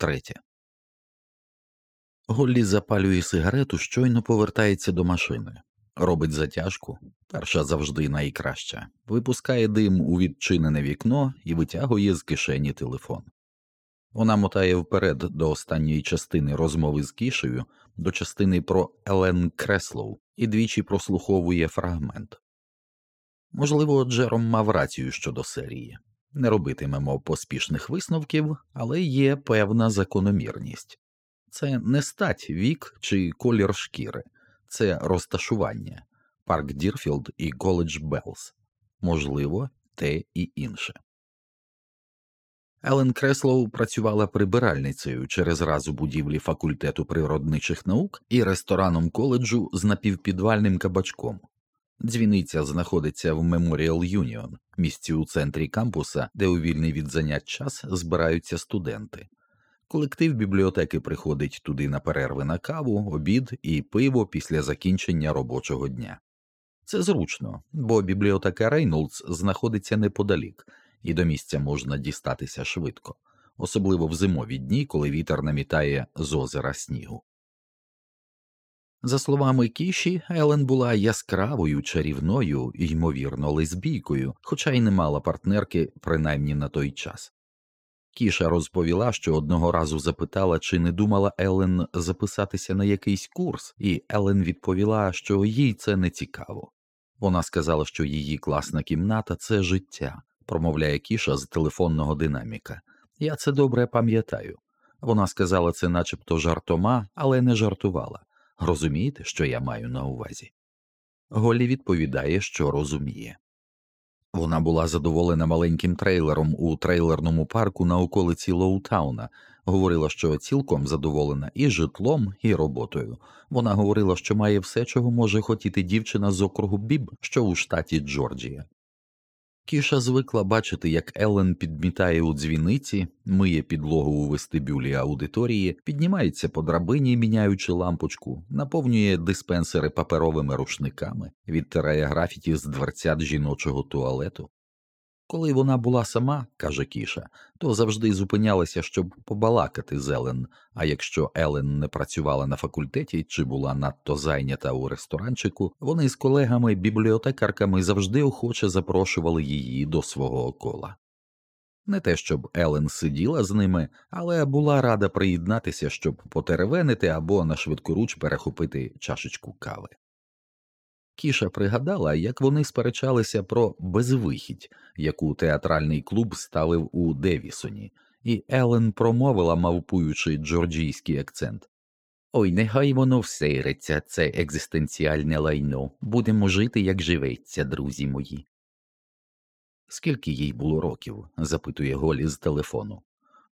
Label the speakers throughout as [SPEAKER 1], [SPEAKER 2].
[SPEAKER 1] Третє. Голлі запалює сигарету, щойно повертається до машини, робить затяжку, перша завжди найкраща, випускає дим у відчинене вікно і витягує з кишені телефон. Вона мотає вперед до останньої частини розмови з кішею, до частини про Елен Креслоу і двічі прослуховує фрагмент. Можливо, Джером мав рацію щодо серії. Не робитимемо поспішних висновків, але є певна закономірність це не стать вік чи колір шкіри, це розташування, парк Дірфілд і коледж Беллс, можливо, те і інше. Елен Креслоу працювала прибиральницею через раз у будівлі факультету природничих наук і рестораном коледжу з напівпідвальним кабачком. Дзвіниця знаходиться в Меморіал Юніон, місці у центрі кампуса, де у вільний від занять час збираються студенти. Колектив бібліотеки приходить туди на перерви на каву, обід і пиво після закінчення робочого дня. Це зручно, бо бібліотека Рейнолдс знаходиться неподалік, і до місця можна дістатися швидко, особливо в зимові дні, коли вітер намітає з озера снігу. За словами Кіші, Елен була яскравою, чарівною і, ймовірно, лесбійкою, хоча й не мала партнерки, принаймні на той час. Кіша розповіла, що одного разу запитала, чи не думала Елен записатися на якийсь курс, і Елен відповіла, що їй це не цікаво. Вона сказала, що її класна кімната це життя, промовляє кіша з телефонного динаміка. Я це добре пам'ятаю. Вона сказала це начебто жартома, але не жартувала. Розумієте, що я маю на увазі? Голі відповідає, що розуміє. Вона була задоволена маленьким трейлером у трейлерному парку на околиці Лоутауна, говорила, що цілком задоволена і житлом, і роботою. Вона говорила, що має все, чого може хотіти дівчина з округу Біб, що у штаті Джорджія. Кіша звикла бачити, як Еллен підмітає у дзвіниці, миє підлогу у вестибюлі аудиторії, піднімається по драбині, міняючи лампочку, наповнює диспенсери паперовими рушниками, відтирає графіті з дверцят жіночого туалету. Коли вона була сама, каже Кіша, то завжди зупинялася, щоб побалакати з Елен, а якщо Елен не працювала на факультеті чи була надто зайнята у ресторанчику, вони з колегами-бібліотекарками завжди охоче запрошували її до свого кола. Не те, щоб Елен сиділа з ними, але була рада приєднатися, щоб потеревенити або на швидкоруч перехопити чашечку кави. Кіша пригадала, як вони сперечалися про безвихідь, яку театральний клуб ставив у Девісоні, і Елен промовила, мавпуючи джорджійський акцент Ой, нехай воно всейриться, це екзистенціальне лайно. Будемо жити, як живеться, друзі мої. Скільки їй було років? запитує Голі з телефону.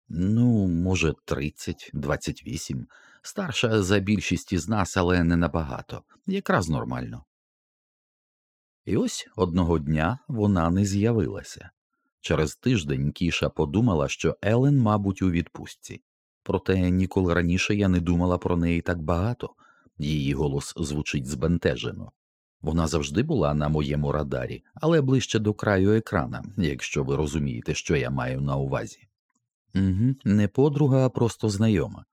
[SPEAKER 1] Ну, може, тридцять, двадцять вісім. Старша за більшість із нас, але не набагато, якраз нормально. І ось одного дня вона не з'явилася. Через тиждень Кіша подумала, що Елен, мабуть, у відпустці, проте ніколи раніше я не думала про неї так багато, її голос звучить збентежено. Вона завжди була на моєму радарі, але ближче до краю екрана, якщо ви розумієте, що я маю на увазі. Угу, Не подруга, а просто знайома.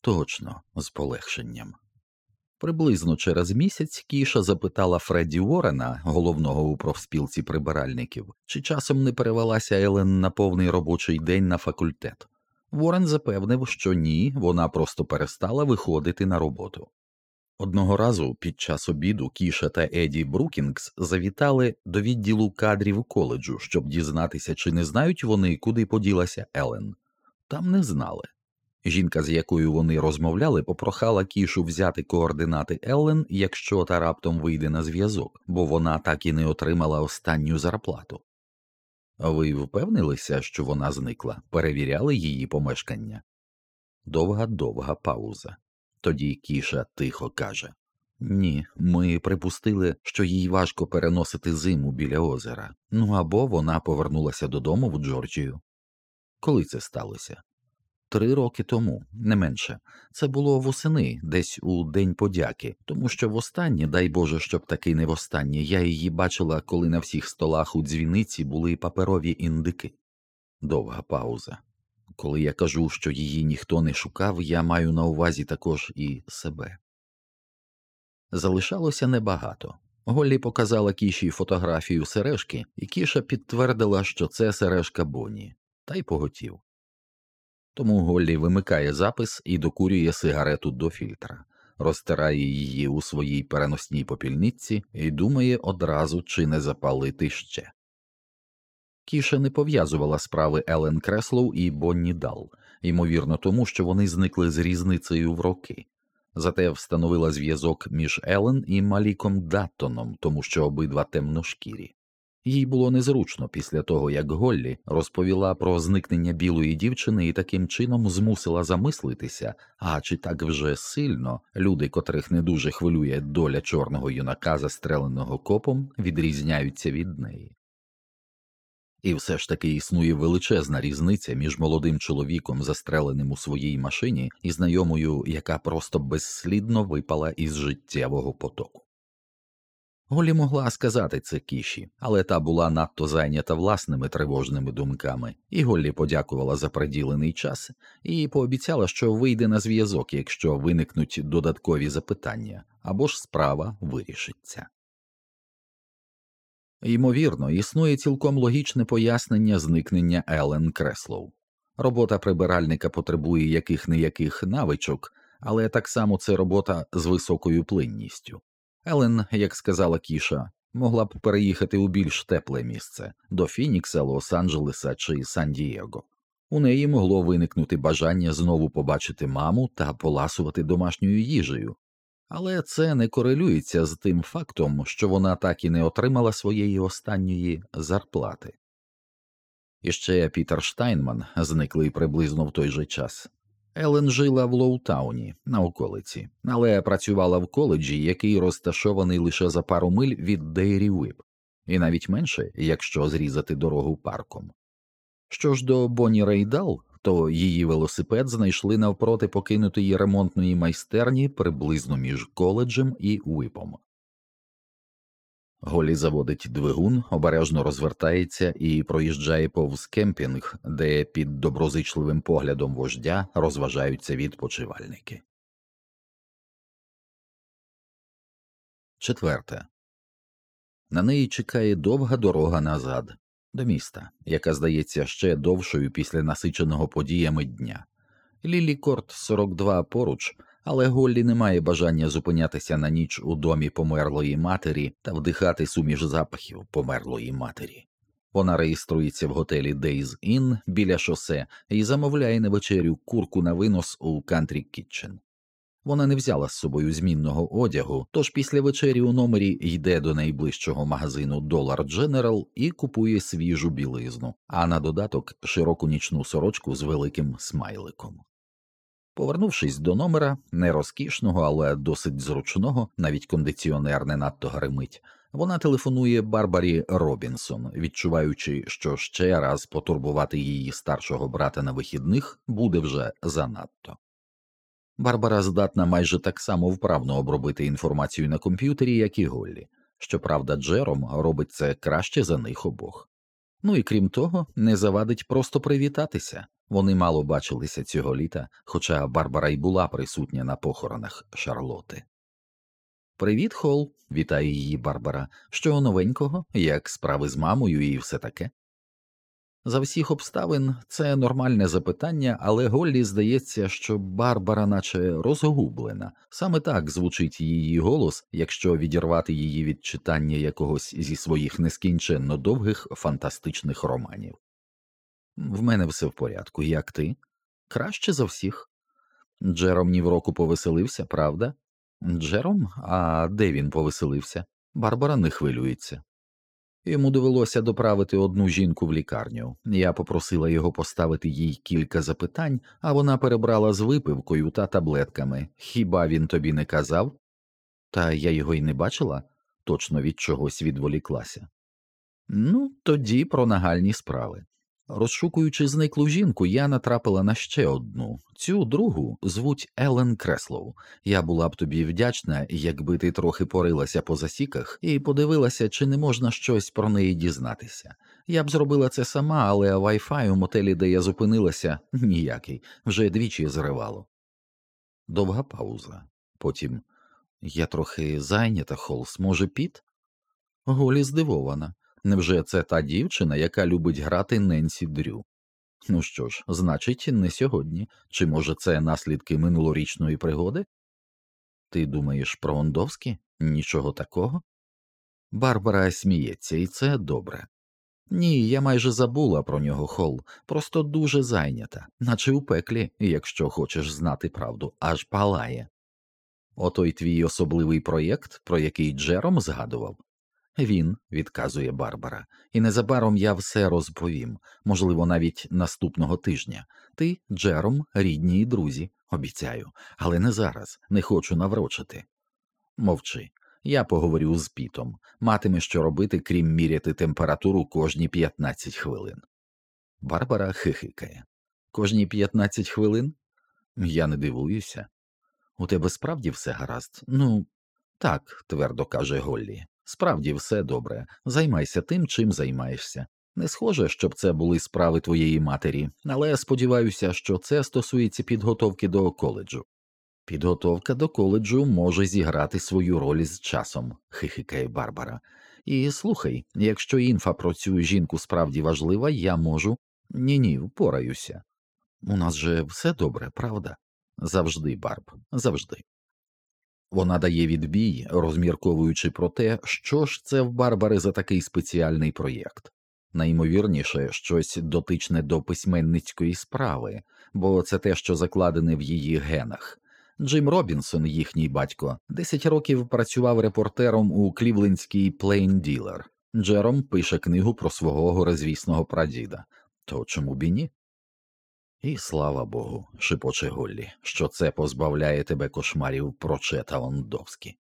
[SPEAKER 1] Точно, з полегшенням. Приблизно через місяць Кіша запитала Фредді Уоррена, головного у профспілці прибиральників, чи часом не перевелася Елен на повний робочий день на факультет. Ворен запевнив, що ні, вона просто перестала виходити на роботу. Одного разу під час обіду Кіша та Еді Брукінгс завітали до відділу кадрів коледжу, щоб дізнатися, чи не знають вони, куди поділася Елен. Там не знали. Жінка, з якою вони розмовляли, попрохала кішу взяти координати Еллен, якщо та раптом вийде на зв'язок, бо вона так і не отримала останню зарплату. Ви впевнилися, що вона зникла, перевіряли її помешкання? Довга довга пауза. Тоді кіша тихо каже Ні, ми припустили, що їй важко переносити зиму біля озера, ну або вона повернулася додому в Джорджію. Коли це сталося? Три роки тому, не менше, це було восени, десь у День подяки, тому що востаннє, дай Боже, щоб таки не востаннє, я її бачила, коли на всіх столах у дзвіниці були паперові індики. Довга пауза. Коли я кажу, що її ніхто не шукав, я маю на увазі також і себе. Залишалося небагато. Голлі показала кіші фотографію сережки, і кіша підтвердила, що це сережка Бонні, та й поготів. Тому Голлі вимикає запис і докурює сигарету до фільтра, розтирає її у своїй переносній попільниці і думає одразу, чи не запалити ще. Кіша не пов'язувала справи Елен Креслоу і Бонні Дал, ймовірно, тому що вони зникли з різницею в роки. Зате встановила зв'язок між Елен і Маліком Даттоном, тому що обидва темношкірі. Їй було незручно після того, як Голлі розповіла про зникнення білої дівчини і таким чином змусила замислитися, а чи так вже сильно люди, котрих не дуже хвилює доля чорного юнака, застреленого копом, відрізняються від неї. І все ж таки існує величезна різниця між молодим чоловіком, застреленим у своїй машині, і знайомою, яка просто безслідно випала із життєвого потоку. Голі могла сказати це кіші, але та була надто зайнята власними тривожними думками, і Голлі подякувала за приділений час і пообіцяла, що вийде на зв'язок, якщо виникнуть додаткові запитання, або ж справа вирішиться. Ймовірно, існує цілком логічне пояснення зникнення Елен Креслоу. Робота прибиральника потребує яких не яких навичок, але так само це робота з високою плинністю. Елен, як сказала Кіша, могла б переїхати у більш тепле місце до Фінікса, Лос-Анджелеса чи Сан-Дієго. У неї могло виникнути бажання знову побачити маму та поласувати домашньою їжею, але це не корелюється з тим фактом, що вона так і не отримала своєї останньої зарплати. І ще Пітер Штайнман, зниклий приблизно в той же час. Елен жила в Лоутауні на околиці, але працювала в коледжі, який розташований лише за пару миль від Дейрі Уип, і навіть менше, якщо зрізати дорогу парком. Що ж до Бонні Рей Дал, то її велосипед знайшли навпроти покинутої ремонтної майстерні приблизно між коледжем і Уипом. Голі заводить двигун, обережно розвертається і проїжджає повз кемпінг, де під доброзичливим поглядом вождя розважаються відпочивальники. Четверте. На неї чекає довга дорога назад до міста, яка здається ще довшою після насиченого подіями дня. Лілі Корт 42 поруч, але Голлі не має бажання зупинятися на ніч у домі померлої матері та вдихати суміш запахів померлої матері. Вона реєструється в готелі Days Inn біля шосе і замовляє на вечерю курку на винос у Country Kitchen. Вона не взяла з собою змінного одягу, тож після вечері у номері йде до найближчого магазину Dollar General і купує свіжу білизну, а на додаток широку нічну сорочку з великим смайликом. Повернувшись до номера, не розкішного, але досить зручного, навіть кондиціонер не надто гримить, вона телефонує Барбарі Робінсон, відчуваючи, що ще раз потурбувати її старшого брата на вихідних буде вже занадто. Барбара здатна майже так само вправно обробити інформацію на комп'ютері, як і Голлі. Щоправда, Джером робить це краще за них обох. Ну і крім того, не завадить просто привітатися. Вони мало бачилися цього літа, хоча Барбара й була присутня на похоронах Шарлоти. Привіт, Хол, вітає її Барбара. Що новенького, як справи з мамою і все таке. За всіх обставин це нормальне запитання, але Голлі здається, що Барбара, наче розгублена, саме так звучить її голос, якщо відірвати її від читання якогось зі своїх нескінченно довгих фантастичних романів. В мене все в порядку, як ти? Краще за всіх. Джером ні в року повеселився, правда? Джером? А де він повеселився? Барбара не хвилюється. Йому довелося доправити одну жінку в лікарню. Я попросила його поставити їй кілька запитань, а вона перебрала з випивкою та таблетками. Хіба він тобі не казав? Та я його й не бачила, точно від чогось відволіклася. Ну, тоді про нагальні справи. Розшукуючи зниклу жінку, я натрапила на ще одну. Цю другу звуть Елен Креслоу. Я була б тобі вдячна, якби ти трохи порилася по засіках і подивилася, чи не можна щось про неї дізнатися. Я б зробила це сама, але Wi-Fi у мотелі, де я зупинилася, ніякий, вже двічі зривало. Довга пауза. Потім я трохи зайнята, Холс, може, піт? Голі здивована. Невже це та дівчина, яка любить грати Ненсі Дрю? Ну що ж, значить, не сьогодні. Чи може це наслідки минулорічної пригоди? Ти думаєш про Ондовські? Нічого такого? Барбара сміється, і це добре. Ні, я майже забула про нього хол, просто дуже зайнята, наче у пеклі, якщо хочеш знати правду, аж палає. Отой твій особливий проєкт, про який Джером згадував. Він, відказує Барбара, і незабаром я все розповім, можливо, навіть наступного тижня. Ти, Джером, рідні і друзі, обіцяю, але не зараз, не хочу наврочити. Мовчи, я поговорю з пітом, матиме що робити, крім міряти температуру кожні 15 хвилин. Барбара хихикає. Кожні 15 хвилин? Я не дивуюся. У тебе справді все гаразд? Ну, так, твердо каже Голлі. Справді все добре, займайся тим, чим займаєшся. Не схоже, щоб це були справи твоєї матері, але сподіваюся, що це стосується підготовки до коледжу. Підготовка до коледжу може зіграти свою роль з часом, хихикає Барбара. І слухай, якщо інфа про цю жінку справді важлива, я можу. Ні ні, впораюся. У нас же все добре, правда? Завжди, Барб, завжди. Вона дає відбій, розмірковуючи про те, що ж це в Барбари за такий спеціальний проєкт. Найімовірніше, щось дотичне до письменницької справи, бо це те, що закладене в її генах. Джим Робінсон, їхній батько, 10 років працював репортером у клівлендській Dealer. Джером пише книгу про свого горезвісного прадіда. То чому б і ні? І слава Богу, шепоче Голлі, що це позбавляє тебе кошмарів про Чета Ондовські.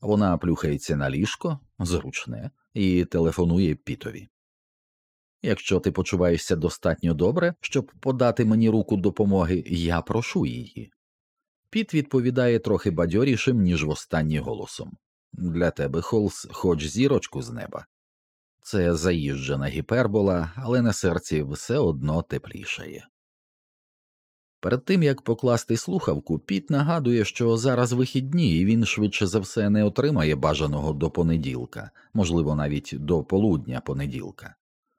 [SPEAKER 1] Вона плюхається на ліжко, зручне, і телефонує пітові. Якщо ти почуваєшся достатньо добре, щоб подати мені руку допомоги, я прошу її. Піт відповідає трохи бадьорішим, ніж востаннє голосом для тебе, Холс, хоч зірочку з неба. Це заїжджена гіпербола, але на серці все одно теплішає. Перед тим як покласти слухавку, Піт нагадує, що зараз вихідні, і він швидше за все не отримає бажаного до понеділка, можливо, навіть до полудня понеділка.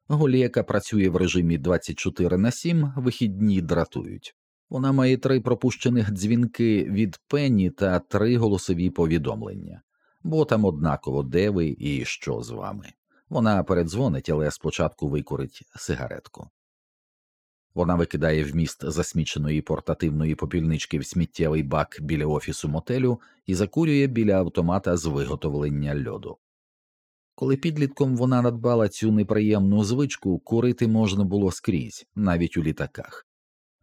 [SPEAKER 1] Голі, яка працює в режимі 24 на 7, вихідні дратують. Вона має три пропущених дзвінки від Пенні та три голосові повідомлення, бо там однаково де ви і що з вами. Вона передзвонить, але спочатку викурить сигаретку. Вона викидає вміст засміченої портативної попільнички в сміттєвий бак біля офісу мотелю і закурює біля автомата з виготовлення льоду. Коли підлітком вона надбала цю неприємну звичку, курити можна було скрізь, навіть у літаках.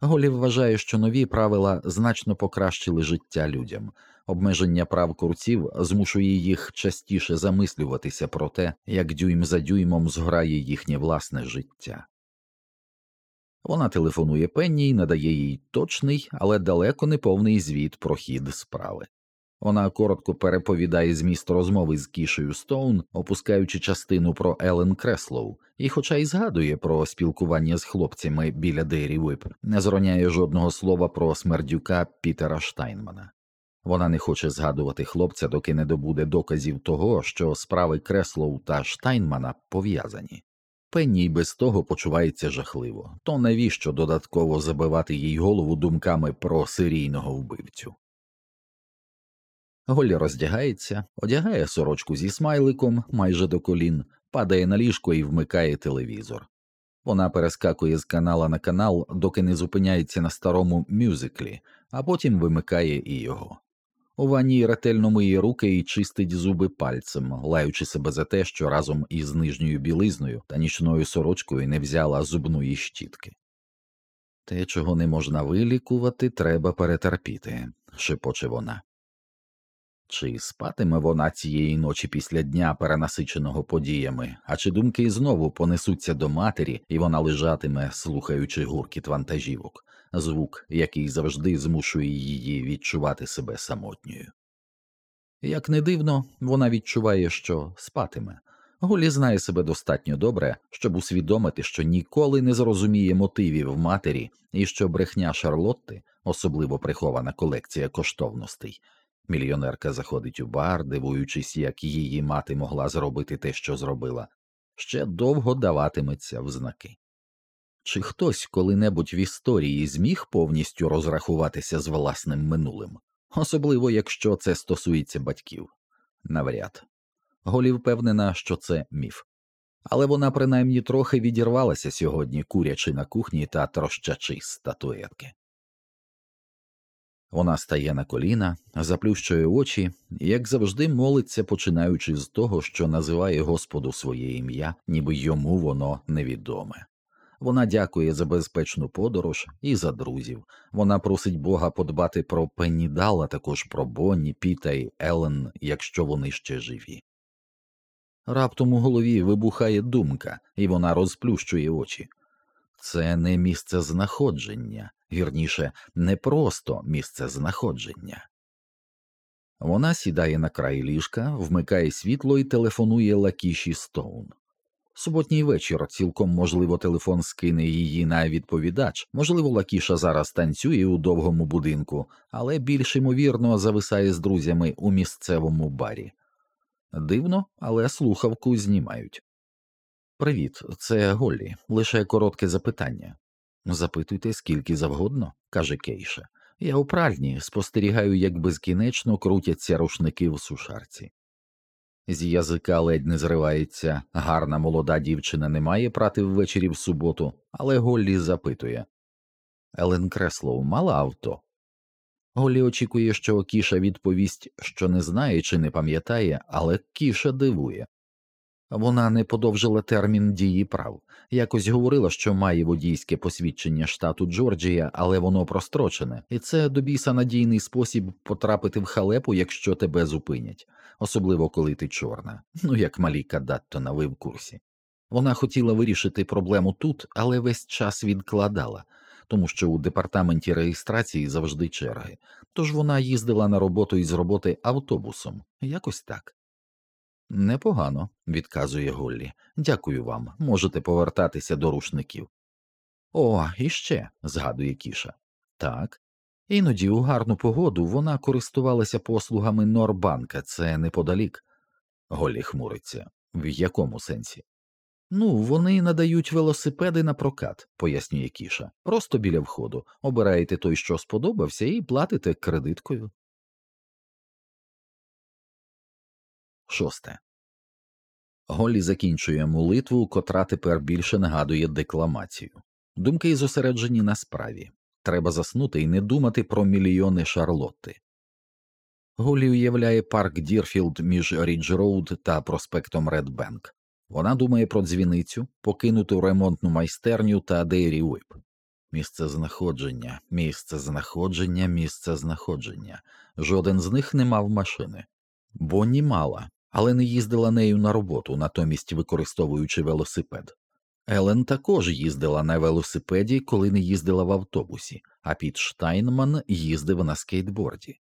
[SPEAKER 1] Голів вважає, що нові правила значно покращили життя людям, обмеження прав курців змушує їх частіше замислюватися про те, як дюйм за дюймом зграє їхнє власне життя. Вона телефонує Пенні і надає їй точний, але далеко не повний звіт про хід справи. Вона коротко переповідає зміст розмови з Кішею Стоун, опускаючи частину про Елен Креслоу, і, хоча й згадує про спілкування з хлопцями біля Дейрі Вип, не зроняє жодного слова про смердюка Пітера Штайнмана. Вона не хоче згадувати хлопця, доки не добуде доказів того, що справи Креслоу та Штайнмана пов'язані. Пенні й без того почувається жахливо, то навіщо додатково забивати їй голову думками про серійного вбивцю? Голі роздягається, одягає сорочку зі смайликом майже до колін, падає на ліжко і вмикає телевізор. Вона перескакує з канала на канал, доки не зупиняється на старому мюзиклі, а потім вимикає і його. У ванні ретельно миє руки і чистить зуби пальцем, лаючи себе за те, що разом із нижньою білизною та нічною сорочкою не взяла зубної щітки. Те, чого не можна вилікувати, треба перетерпіти, шепоче вона. Чи спатиме вона цієї ночі після дня, перенасиченого подіями, а чи думки знову понесуться до матері, і вона лежатиме, слухаючи гуркіт вантажівок, звук, який завжди змушує її відчувати себе самотньою. Як не дивно, вона відчуває, що спатиме. Голі знає себе достатньо добре, щоб усвідомити, що ніколи не зрозуміє мотивів матері і що брехня Шарлотти, особливо прихована колекція коштовностей. Мільйонерка заходить у бар, дивуючись, як її мати могла зробити те, що зробила, ще довго даватиметься в знаки. Чи хтось коли-небудь в історії зміг повністю розрахуватися з власним минулим, особливо якщо це стосується батьків? Навряд. Голі впевнена, що це міф. Але вона принаймні трохи відірвалася сьогодні, курячи на кухні та трощачи статуетки. Вона стає на коліна, заплющує очі, і, як завжди, молиться, починаючи з того, що називає Господу своє ім'я, ніби йому воно невідоме. Вона дякує за безпечну подорож і за друзів. Вона просить Бога подбати про Пеннідал, а також про Бонні, Піта і Елен, якщо вони ще живі. Раптом у голові вибухає думка, і вона розплющує очі. Це не місце знаходження, вірніше, не просто місце знаходження. Вона сідає на край ліжка, вмикає світло і телефонує Лакіші Стоун. Суботній вечір цілком можливо телефон скине її на відповідач, можливо, Лакіша зараз танцює у довгому будинку, але більш ймовірно зависає з друзями у місцевому барі. Дивно, але слухавку знімають. Привіт, це Голлі, лише коротке запитання. Запитуйте скільки завгодно, каже Кейша. Я у пральні спостерігаю, як безкінечно крутяться рушники в сушарці. З язика ледь не зривається, гарна молода дівчина не має прати ввечері в суботу, але Голлі запитує Елен Креслоу мала авто? Голлі очікує, що Кіша відповість, що не знає чи не пам'ятає, але Кіша дивує. Вона не подовжила термін дії прав. Якось говорила, що має водійське посвідчення штату Джорджія, але воно прострочене, і це до біса надійний спосіб потрапити в халепу, якщо тебе зупинять, особливо коли ти чорна, ну як Маліка Даттона, ви в курсі. Вона хотіла вирішити проблему тут, але весь час відкладала, тому що у департаменті реєстрації завжди черги, тож вона їздила на роботу із роботи автобусом, якось так. Непогано, відказує Голлі. Дякую вам, можете повертатися до рушників. О, іще, згадує кіша. Так. Іноді у гарну погоду вона користувалася послугами Норбанка, це неподалік. Голлі хмуриться. В якому сенсі? Ну, вони надають велосипеди на прокат, пояснює кіша. Просто біля входу. Обираєте той, що сподобався, і платите кредиткою. Шосте. Голлі закінчує молитву, котра тепер більше нагадує декламацію. Думки зосереджені на справі. Треба заснути і не думати про мільйони Шарлотти. Голлі уявляє парк Дірфілд між Рідж Роуд та проспектом Редбенк. Вона думає про дзвіницю, покинуту ремонтну майстерню та Дейрі Уип. Місце знаходження, місце знаходження, місце знаходження. Жоден з них не мав машини. Бонні мала, але не їздила нею на роботу, натомість використовуючи велосипед. Елен також їздила на велосипеді, коли не їздила в автобусі, а Піт Штайнман їздив на скейтборді.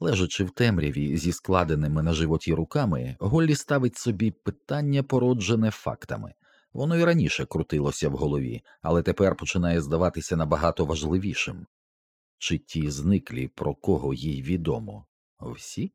[SPEAKER 1] Лежачи в темряві зі складеними на животі руками, Голлі ставить собі питання, породжене фактами. Воно й раніше крутилося в голові, але тепер починає здаватися набагато важливішим чи ті зниклі, про кого їй відомо, всі?